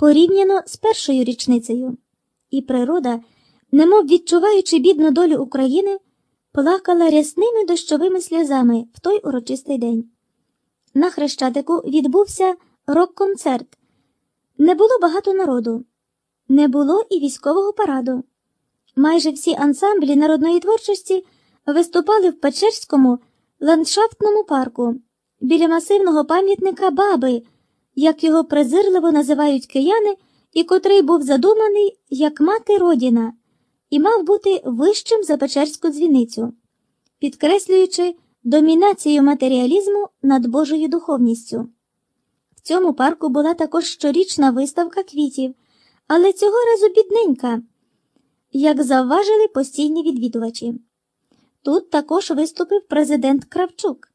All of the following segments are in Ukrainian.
порівняно з першою річницею, і природа, немов відчуваючи бідну долю України, плакала рясними дощовими сльозами в той урочистий день. На Хрещатику відбувся рок-концерт. Не було багато народу, не було і військового параду. Майже всі ансамблі народної творчості виступали в Печерському ландшафтному парку біля масивного пам'ятника Баби, як його презирливо називають кияни, і котрий був задуманий як мати Родіна і мав бути вищим за Печерську дзвіницю, підкреслюючи домінацію матеріалізму над Божою духовністю. В цьому парку була також щорічна виставка квітів, але цього разу бідненька, як завважили постійні відвідувачі. Тут також виступив президент Кравчук,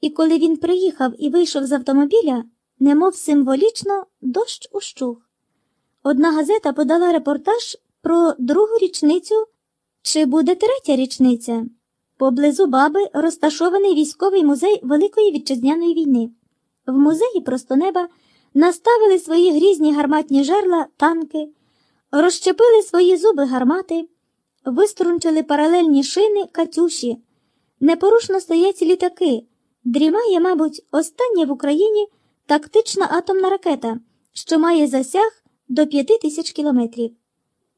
і коли він приїхав і вийшов з автомобіля, немов символічно дощ ущух. Одна газета подала репортаж про другу річницю чи буде третя річниця. Поблизу баби розташований військовий музей Великої Вітчизняної війни. В музеї просто неба наставили свої грізні гарматні жерла танки, розщепили свої зуби гармати, виструнчили паралельні шини катюші, непорушно стоять літаки. Дрімає, мабуть, остання в Україні тактична атомна ракета, що має засяг до п'яти тисяч кілометрів.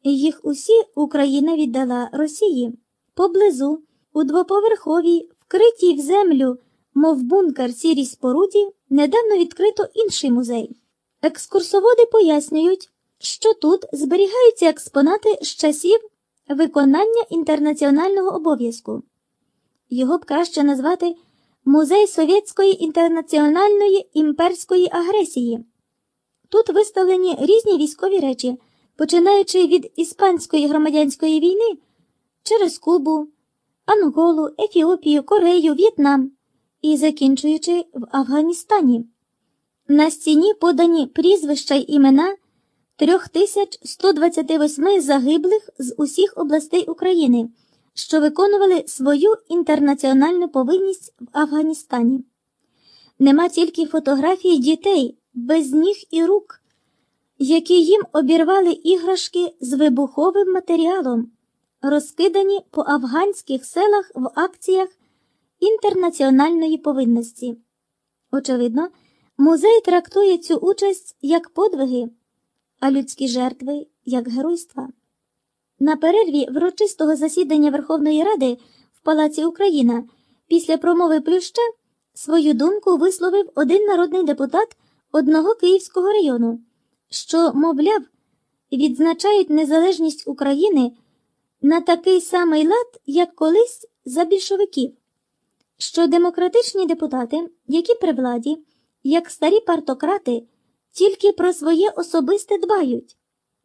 Їх усі Україна віддала Росії поблизу, у двоповерховій, вкритій в землю, мов бункер сірій споруді, недавно відкрито інший музей. Екскурсоводи пояснюють, що тут зберігаються експонати з часів виконання інтернаціонального обов'язку. Його б краще назвати Музей Совєтської інтернаціональної імперської агресії. Тут виставлені різні військові речі, починаючи від Іспанської громадянської війни через Кубу, Анголу, Ефіопію, Корею, В'єтнам і закінчуючи в Афганістані. На стіні подані прізвища й імена 3128 загиблих з усіх областей України, що виконували свою інтернаціональну повинність в Афганістані. Нема тільки фотографій дітей без ніг і рук, які їм обірвали іграшки з вибуховим матеріалом, розкидані по афганських селах в акціях інтернаціональної повинності. Очевидно, музей трактує цю участь як подвиги, а людські жертви як геройства. На перерві врочистого засідання Верховної Ради в Палаці Україна після промови Плюща свою думку висловив один народний депутат одного Київського району, що, мовляв, відзначають незалежність України на такий самий лад, як колись за більшовиків, що демократичні депутати, які при владі, як старі партократи, тільки про своє особисте дбають.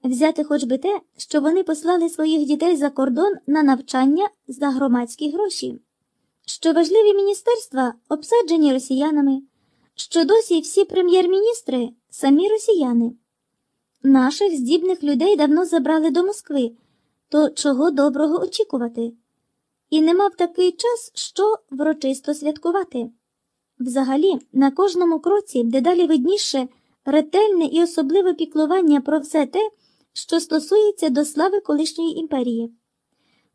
Взяти хоч би те, що вони послали своїх дітей за кордон на навчання за громадські гроші, що важливі міністерства обсаджені росіянами, що досі всі прем'єр-міністри самі росіяни. Наших здібних людей давно забрали до Москви, то чого доброго очікувати? І не мав такий час, що врочисто святкувати. Взагалі, на кожному кроці дедалі видніше ретельне і особливе піклування про все те що стосується до слави колишньої імперії.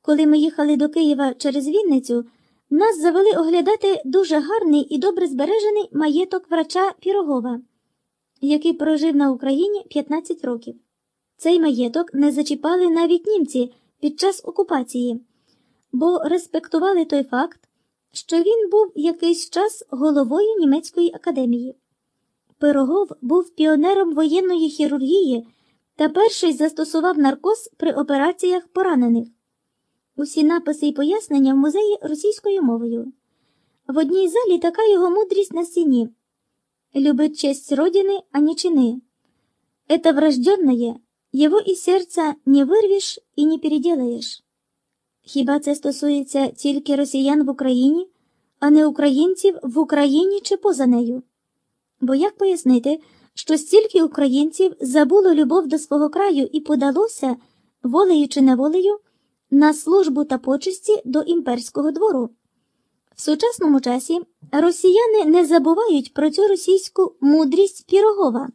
Коли ми їхали до Києва через Вінницю, нас завели оглядати дуже гарний і добре збережений маєток врача Пірогова, який прожив на Україні 15 років. Цей маєток не зачіпали навіть німці під час окупації, бо респектували той факт, що він був якийсь час головою німецької академії. Пирогов був піонером воєнної хірургії та перший застосував наркоз при операціях поранених. Усі написи і пояснення в музеї російською мовою. В одній залі така його мудрість на стіні. Любить честь Родины, а не чины. Это врожденное, его из серця не вирвеш і не переделаєш. Хіба це стосується тільки росіян в Україні, а не українців в Україні чи поза нею? Бо як пояснити, що стільки українців забуло любов до свого краю і подалося, волею чи неволею, на службу та почесті до імперського двору. В сучасному часі росіяни не забувають про цю російську мудрість Пірогова.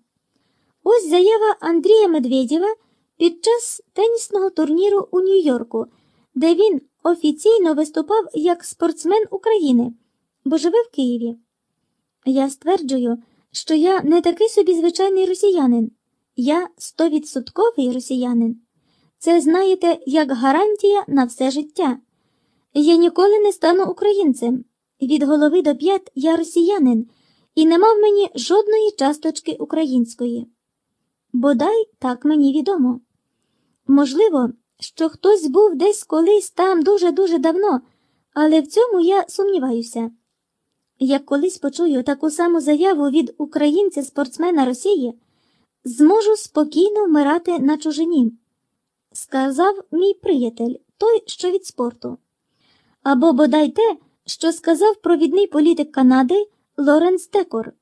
Ось заява Андрія Медведєва під час тенісного турніру у Нью-Йорку, де він офіційно виступав як спортсмен України, бо живе в Києві. Я стверджую, що я не такий собі звичайний росіянин, я стовідсотковий росіянин. Це, знаєте, як гарантія на все життя. Я ніколи не стану українцем. Від голови до п'ят я росіянин, і нема в мені жодної часточки української. Бодай так мені відомо. Можливо, що хтось був десь колись там дуже-дуже давно, але в цьому я сумніваюся. Як колись почую таку саму заяву від українця-спортсмена Росії, зможу спокійно вмирати на чужині, сказав мій приятель, той, що від спорту. Або бодай те, що сказав провідний політик Канади Лоренс Текор.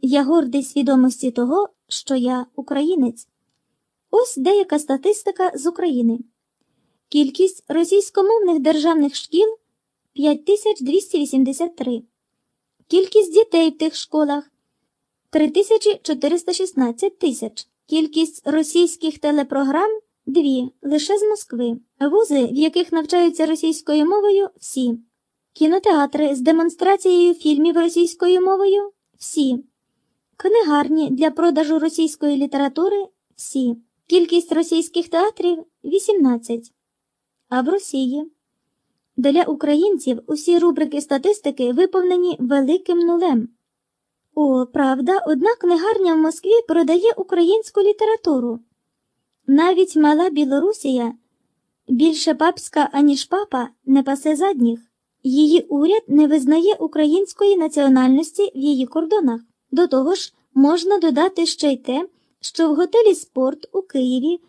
Я гордий свідомості того, що я українець. Ось деяка статистика з України. Кількість російськомовних державних шкіл 5283. Кількість дітей в тих школах 3416 тисяч. Кількість російських телепрограм дві лише з Москви. Вузи, в яких навчаються російською мовою, всі. Кінотеатри з демонстрацією фільмів російською мовою всі. Книгарні для продажу російської літератури всі. Кількість російських театрів 18. А в Росії для українців усі рубрики статистики виповнені великим нулем. О, правда, одна книгарня в Москві продає українську літературу. Навіть мала Білорусія, більше папська, аніж папа, не пасе задніх. Її уряд не визнає української національності в її кордонах. До того ж, можна додати ще й те, що в готелі Спорт у Києві